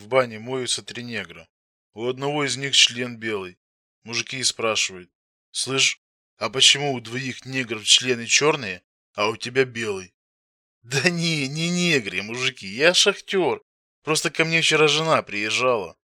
в бане моются три негра. У одного из них член белый. Мужики и спрашивают: "Слышь, а почему у двоих негров члены черные, а у тебя белый?" Да не, не негры, мужики, я шахтер. Просто ко мне вчера жена приезжала.